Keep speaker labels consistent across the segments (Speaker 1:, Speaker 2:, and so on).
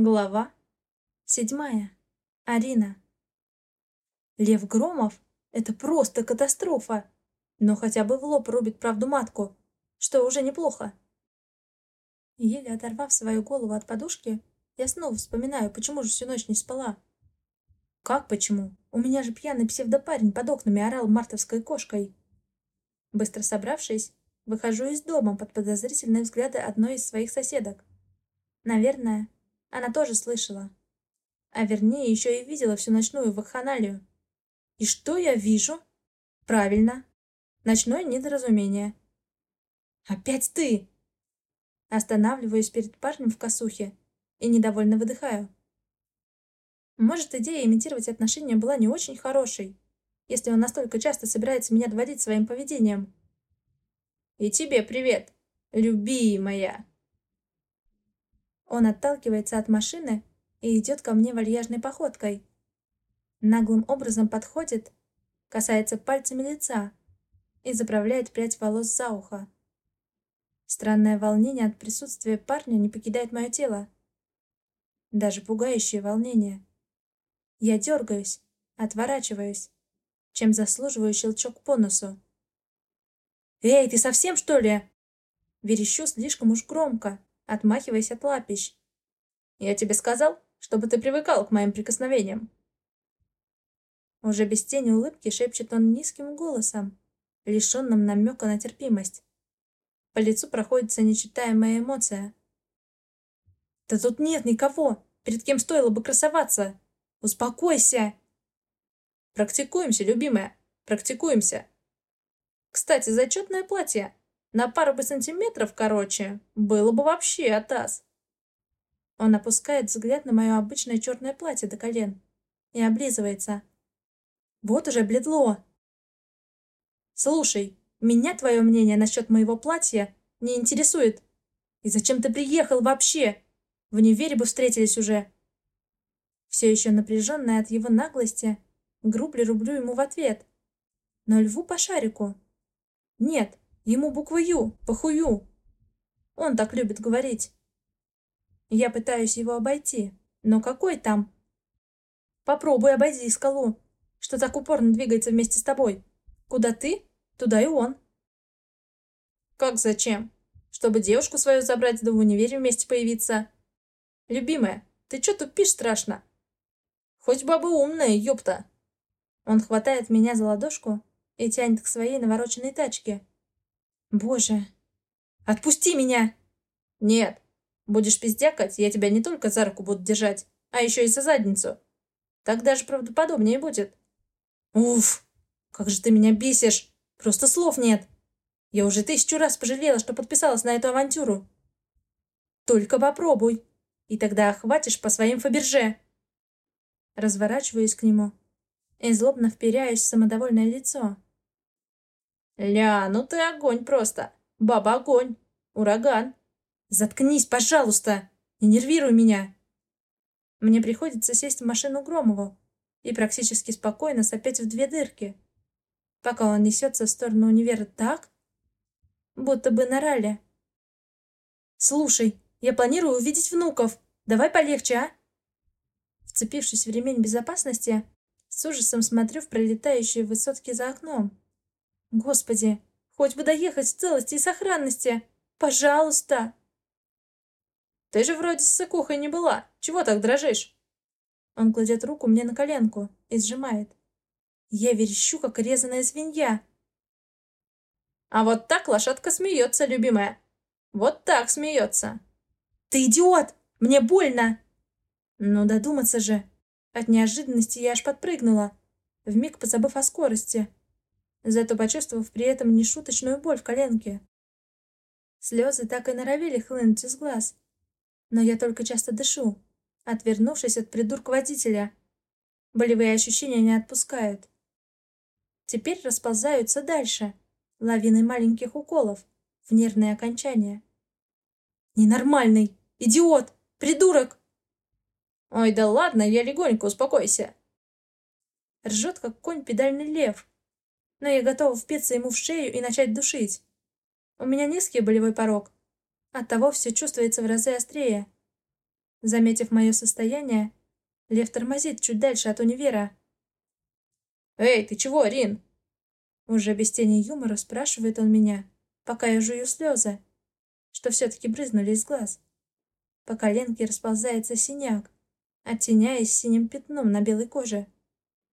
Speaker 1: Глава седьмая. Арина. Лев Громов — это просто катастрофа. Но хотя бы в лоб рубит правду матку, что уже неплохо. Еле оторвав свою голову от подушки, я снова вспоминаю, почему же всю ночь не спала. Как почему? У меня же пьяный псевдопарень под окнами орал мартовской кошкой. Быстро собравшись, выхожу из дома под подозрительные взгляды одной из своих соседок. Наверное, она тоже слышала. А вернее, еще и видела всю ночную вакханалию. И что я вижу? Правильно. Ночное недоразумение. «Опять ты!» Останавливаюсь перед парнем в косухе и недовольно выдыхаю. Может, идея имитировать отношения была не очень хорошей, если он настолько часто собирается меня доводить своим поведением. «И тебе привет, любимая!» Он отталкивается от машины и идет ко мне вальяжной походкой. Наглым образом подходит, касается пальцами лица и заправляет прядь волос за ухо. Странное волнение от присутствия парня не покидает мое тело. Даже пугающее волнение. Я дергаюсь, отворачиваюсь, чем заслуживаю щелчок по носу. «Эй, ты совсем, что ли?» Верещу слишком уж громко, отмахиваясь от лапищ. «Я тебе сказал, чтобы ты привыкал к моим прикосновениям». Уже без тени улыбки шепчет он низким голосом, лишенным намека на терпимость. По лицу проходится нечитаемая эмоция. «Да тут нет никого, перед кем стоило бы красоваться! Успокойся!» «Практикуемся, любимая, практикуемся!» «Кстати, зачетное платье!» На пару бы сантиметров короче, было бы вообще атас. Он опускает взгляд на мое обычное черное платье до колен и облизывается. Вот уже бледло. Слушай, меня твое мнение насчет моего платья не интересует. И зачем ты приехал вообще? В универе бы встретились уже. Все еще напряженная от его наглости, грубли рублю ему в ответ. Но льву по шарику. Нет, Ему букву «Ю» похую. Он так любит говорить. Я пытаюсь его обойти. Но какой там? Попробуй обойди скалу, что так упорно двигается вместе с тобой. Куда ты, туда и он. Как зачем? Чтобы девушку свою забрать, да в универе вместе появиться. Любимая, ты чё тупишь страшно? Хоть баба умная, ёпта. Он хватает меня за ладошку и тянет к своей навороченной тачке. Боже. Отпусти меня! Нет. Будешь пиздякать, я тебя не только за руку буду держать, а еще и за задницу. Так даже правдоподобнее будет. Уф, как же ты меня бесишь. Просто слов нет. Я уже тысячу раз пожалела, что подписалась на эту авантюру. Только попробуй, и тогда охватишь по своим Фаберже. Разворачиваюсь к нему и злобно вперяюсь в самодовольное лицо. «Ля, ну ты огонь просто! Баба огонь! Ураган! Заткнись, пожалуйста! Не нервируй меня!» Мне приходится сесть в машину Громову и практически спокойно сопеть в две дырки, пока он несется в сторону универа так, будто бы на ралли. «Слушай, я планирую увидеть внуков. Давай полегче, а?» Вцепившись в ремень безопасности, с ужасом смотрю в пролетающие высотки за окном. Господи, хоть бы доехать в целости и сохранности. Пожалуйста. Ты же вроде с сыкухой не была. Чего так дрожишь? Он кладет руку мне на коленку и сжимает. Я верещу, как резаная свинья. А вот так лошадка смеется, любимая. Вот так смеется. Ты идиот! Мне больно! Ну, додуматься же. От неожиданности я аж подпрыгнула, вмиг позабыв о скорости зато почувствовав при этом нешуточную боль в коленке. Слезы так и норовили хлынуть из глаз. Но я только часто дышу, отвернувшись от придурка водителя. Болевые ощущения не отпускают. Теперь расползаются дальше, лавиной маленьких уколов, в нервные окончания. «Ненормальный! Идиот! Придурок!» «Ой, да ладно, я легонько, успокойся!» Ржет, как конь педальный лев, но я готова впиться ему в шею и начать душить. У меня низкий болевой порог. Оттого все чувствуется в разы острее. Заметив мое состояние, Лев тормозит чуть дальше от универа. «Эй, ты чего, Рин?» Уже без тени юмора спрашивает он меня, пока я жую слезы, что все-таки брызнули из глаз. По коленке расползается синяк, оттеняясь синим пятном на белой коже.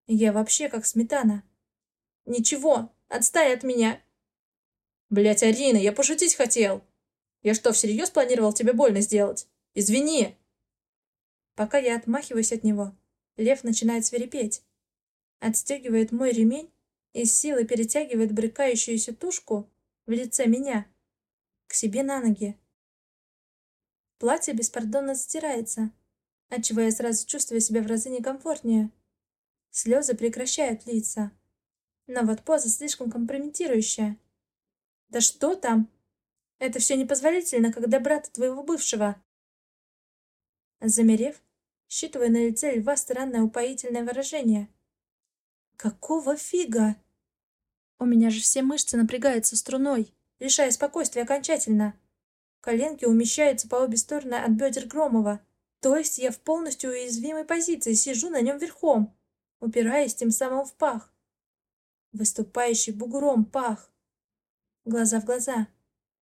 Speaker 1: Я вообще как сметана. «Ничего, отстань от меня!»
Speaker 2: Блять, Арина, я пошутить хотел! Я что, всерьез планировал тебе больно сделать? Извини!»
Speaker 1: Пока я отмахиваюсь от него, лев начинает свирепеть. Отстегивает мой ремень и с силой перетягивает брыкающуюся тушку в лице меня к себе на ноги. Платье беспардонно стирается, отчего я сразу чувствую себя в разы некомфортнее. Слезы прекращают литься. Но вот поза слишком компрометирующая. Да что там? Это все непозволительно, когда брата твоего бывшего. Замерев, считывая на лице льва странное упоительное выражение. Какого фига? У меня же все мышцы напрягаются струной, лишая спокойствия окончательно. Коленки умещаются по обе стороны от бедер Громова. То есть я в полностью уязвимой позиции сижу на нем верхом, упираясь тем самым в пах. Выступающий бугром пах. Глаза в глаза.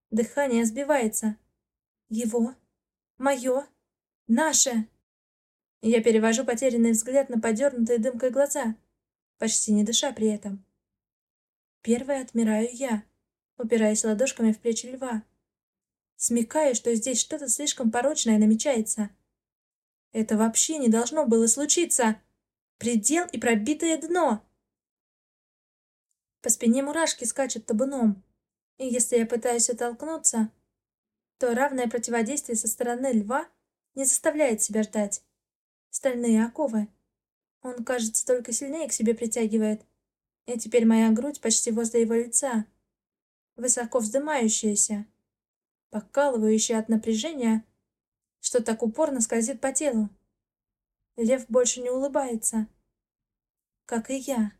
Speaker 1: Дыхание сбивается. Его. Мое. Наше. Я перевожу потерянный взгляд на подернутые дымкой глаза, почти не дыша при этом. Первой отмираю я, упираясь ладошками в плечи льва. Смекаю, что здесь что-то слишком порочное намечается. Это вообще не должно было случиться. Предел и пробитое дно. По спине мурашки скачут табуном. И если я пытаюсь оттолкнуться, то равное противодействие со стороны льва не заставляет себя ждать. Стальные оковы. Он, кажется, только сильнее к себе притягивает. И теперь моя грудь почти возле его лица. Высоко вздымающаяся. Покалывающая от напряжения, что так упорно скользит по телу. Лев больше не улыбается. Как и я.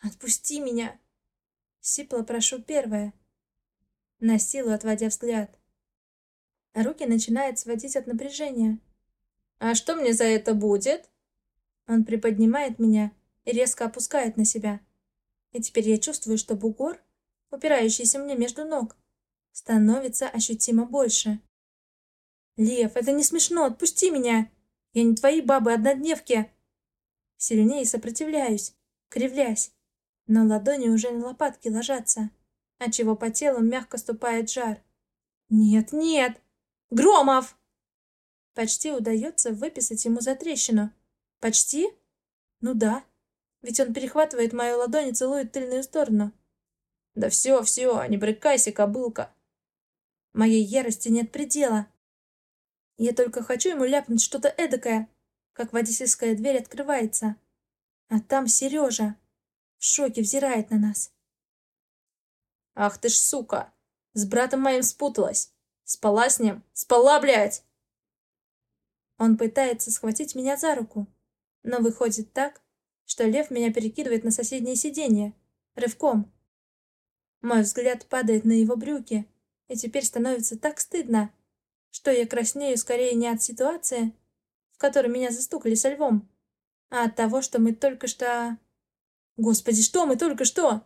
Speaker 1: «Отпусти меня!» Сипло прошу первое. На силу отводя взгляд. Руки начинают сводить от напряжения.
Speaker 2: «А что мне за это будет?»
Speaker 1: Он приподнимает меня и резко опускает на себя. И теперь я чувствую, что бугор, упирающийся мне между ног, становится ощутимо больше. «Лев, это не смешно, отпусти меня! Я не твои бабы-однодневки!» Сильнее сопротивляюсь, кривлясь но ладони уже на лопатки ложатся, отчего по телу мягко ступает жар. «Нет, нет! Громов!» Почти удается выписать ему за трещину. «Почти? Ну да, ведь он перехватывает мою ладонь и целует тыльную сторону.
Speaker 2: «Да все, все, не брыкайся, кобылка!»
Speaker 1: Моей ярости нет предела. Я только хочу ему ляпнуть что-то эдакое, как водительская дверь открывается. А там Сережа в шоке взирает на нас.
Speaker 2: «Ах ты ж сука! С братом моим спуталась! Спала с ним! Спала, блядь!»
Speaker 1: Он пытается схватить меня за руку, но выходит так, что лев меня перекидывает на соседнее сиденье, рывком. Мой взгляд падает на его брюки, и теперь становится так стыдно, что я краснею скорее не от ситуации, в которой меня застукали со львом, а от того, что мы только что... Господи, что мы только что?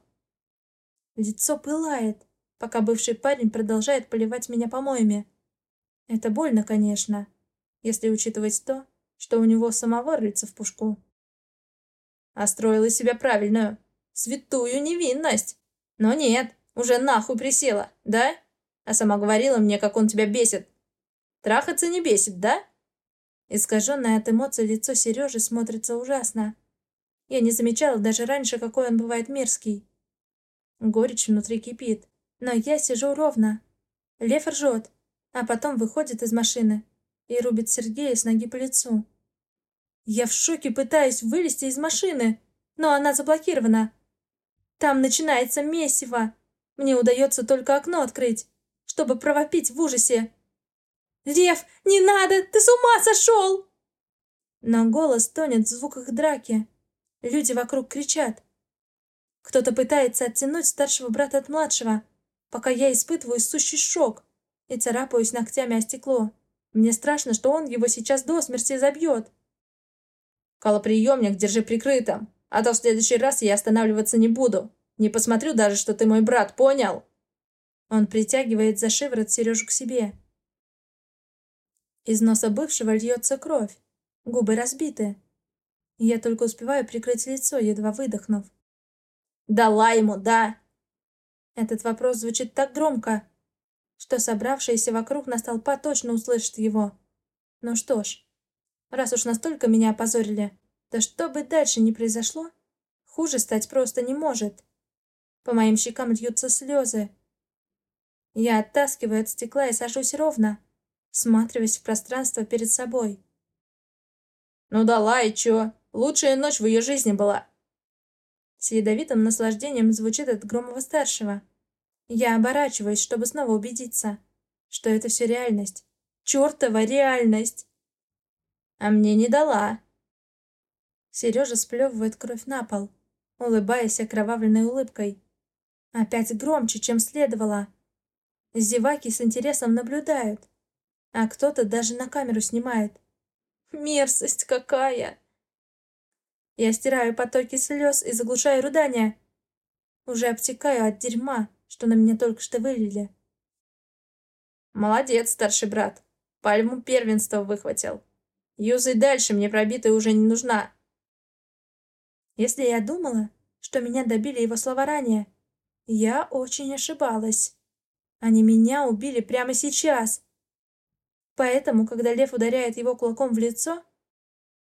Speaker 1: Лицо пылает, пока бывший парень продолжает поливать меня помоями. Это больно, конечно, если учитывать то, что у него самого рыльца в пушку.
Speaker 2: А строила себя правильную, святую невинность. Но нет, уже нахуй присела, да? А сама говорила мне, как он тебя бесит. Трахаться не бесит, да?
Speaker 1: Искаженное от эмоций лицо Сережи смотрится ужасно. Я не замечала даже раньше, какой он бывает мерзкий. Горечь внутри кипит, но я сижу ровно. Лев ржет, а потом выходит из машины и рубит Сергея с ноги по лицу. Я в шоке пытаюсь вылезти из машины, но она заблокирована. Там начинается месиво. Мне удается только окно открыть, чтобы провопить в ужасе. «Лев, не надо! Ты с ума сошел!» Но голос тонет в звуках драки. Люди вокруг кричат. Кто-то пытается оттянуть старшего брата от младшего, пока я испытываю сущий шок и царапаюсь ногтями о стекло. Мне страшно, что он его сейчас до смерти забьет.
Speaker 2: Колоприемник держи прикрытым, а то в следующий раз я останавливаться не буду. Не посмотрю даже, что ты мой брат, понял?
Speaker 1: Он притягивает за шиворот Сережу к себе. Из носа бывшего льется кровь. Губы разбиты. Я только успеваю прикрыть лицо, едва выдохнув.
Speaker 2: «Дала ему, да!»
Speaker 1: Этот вопрос звучит так громко, что собравшиеся вокруг нас толпа точно услышит его. Ну что ж, раз уж настолько меня опозорили, то что бы дальше ни произошло, хуже стать просто не может. По моим щекам льются слезы. Я оттаскиваю от стекла и сажусь ровно, всматриваясь в пространство перед собой.
Speaker 2: «Ну дала, и чё? Лучшая ночь в ее жизни была!»
Speaker 1: С ядовитым наслаждением звучит от Громова-старшего. Я оборачиваюсь, чтобы снова убедиться, что это все реальность. Чёртова реальность!
Speaker 2: А мне не дала.
Speaker 1: Сережа сплевывает кровь на пол, улыбаясь окровавленной улыбкой. Опять громче, чем следовало. Зеваки с интересом наблюдают, а кто-то даже на камеру снимает. Мерзость какая! Я стираю потоки слез и заглушаю рыдания. Уже обтекаю от дерьма, что на меня только что вылили.
Speaker 2: Молодец, старший брат. Пальму первенства выхватил. Юзай дальше, мне пробитая уже не нужна.
Speaker 1: Если я думала, что меня добили его слова ранее, я очень ошибалась. Они меня убили прямо сейчас. Поэтому, когда лев ударяет его кулаком в лицо,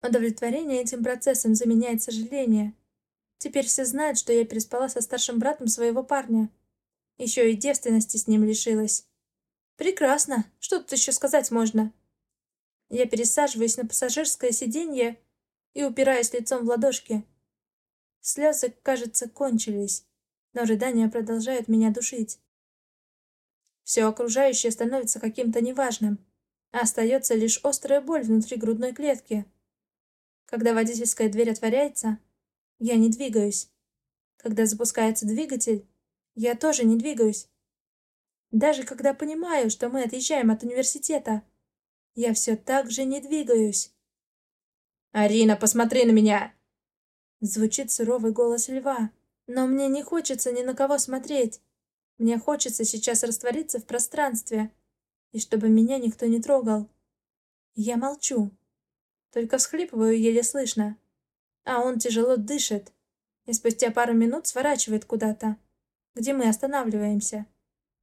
Speaker 1: удовлетворение этим процессом заменяет сожаление. Теперь все знают, что я переспала со старшим братом своего парня. Еще и девственности с ним лишилась. Прекрасно. Что тут еще сказать можно? Я пересаживаюсь на пассажирское сиденье и упираюсь лицом в ладошки. Слезы, кажется, кончились, но рыдания продолжают меня душить. Все окружающее становится каким-то неважным, а остается лишь острая боль внутри грудной клетки. Когда водительская дверь отворяется, я не двигаюсь. Когда запускается двигатель, я тоже не двигаюсь. Даже когда понимаю, что мы отъезжаем от университета, я все так же не двигаюсь.
Speaker 2: «Арина, посмотри на меня!»
Speaker 1: Звучит суровый голос льва, но мне не хочется ни на кого смотреть. Мне хочется сейчас раствориться в пространстве, и чтобы меня никто не трогал. Я молчу, только всхлипываю еле слышно, а он тяжело дышит и спустя пару минут сворачивает куда-то, где мы останавливаемся.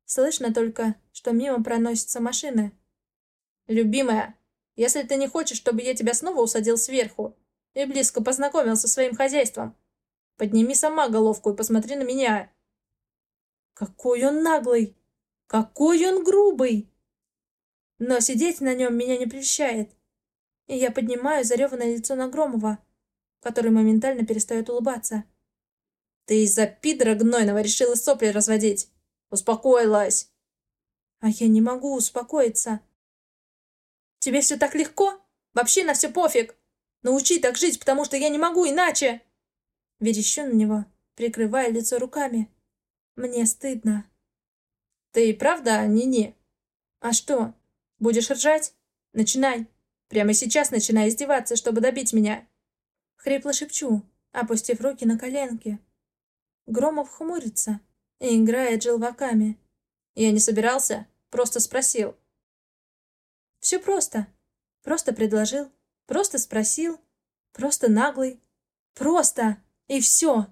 Speaker 1: Слышно только, что мимо проносятся машины.
Speaker 2: «Любимая, если ты не хочешь, чтобы я тебя снова усадил сверху и близко познакомил со своим хозяйством, подними сама головку и посмотри на меня».
Speaker 1: Какой он наглый! Какой он грубый! Но сидеть на нем меня не прельщает. И я поднимаю зареванное лицо на Громова, который моментально перестает улыбаться.
Speaker 2: «Ты из-за пидора гнойного решила сопли разводить! Успокоилась!»
Speaker 1: «А я не могу успокоиться!»
Speaker 2: Тебе все так легко? Вообще на все пофиг. Научи так жить, потому что я не могу иначе.
Speaker 1: Верещу на него, прикрывая лицо руками. Мне стыдно.
Speaker 2: Ты правда не-не?
Speaker 1: А что?
Speaker 2: Будешь ржать? Начинай. Прямо сейчас начинай издеваться, чтобы добить меня.
Speaker 1: Хрипло шепчу, опустив руки на коленки. Громов хмурится и играет желваками.
Speaker 2: Я не собирался, просто спросил.
Speaker 1: Все просто. Просто предложил, просто спросил, просто наглый. Просто. И все.